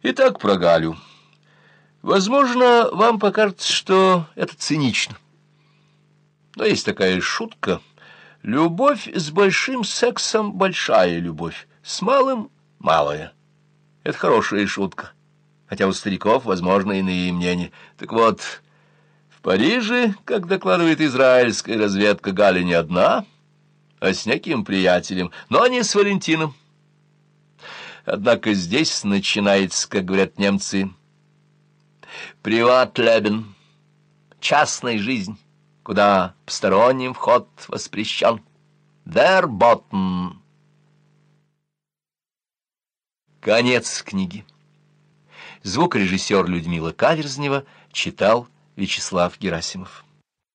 Итак, про Галю. Возможно, вам покажется, что это цинично. Но есть такая шутка. Любовь с большим сексом — большая любовь, с малым — малая. Это хорошая шутка, хотя у стариков, возможно, иные мнения. Так вот, в Париже, как докладывает израильская разведка, Галя не одна, а с неким приятелем, но не с Валентином. Однако здесь начинается, как говорят немцы, приват-лебен, частная жизнь, куда посторонним вход воспрещен. Верботен. Конец книги. Звукорежиссер Людмила Каверзнева читал Вячеслав Герасимов.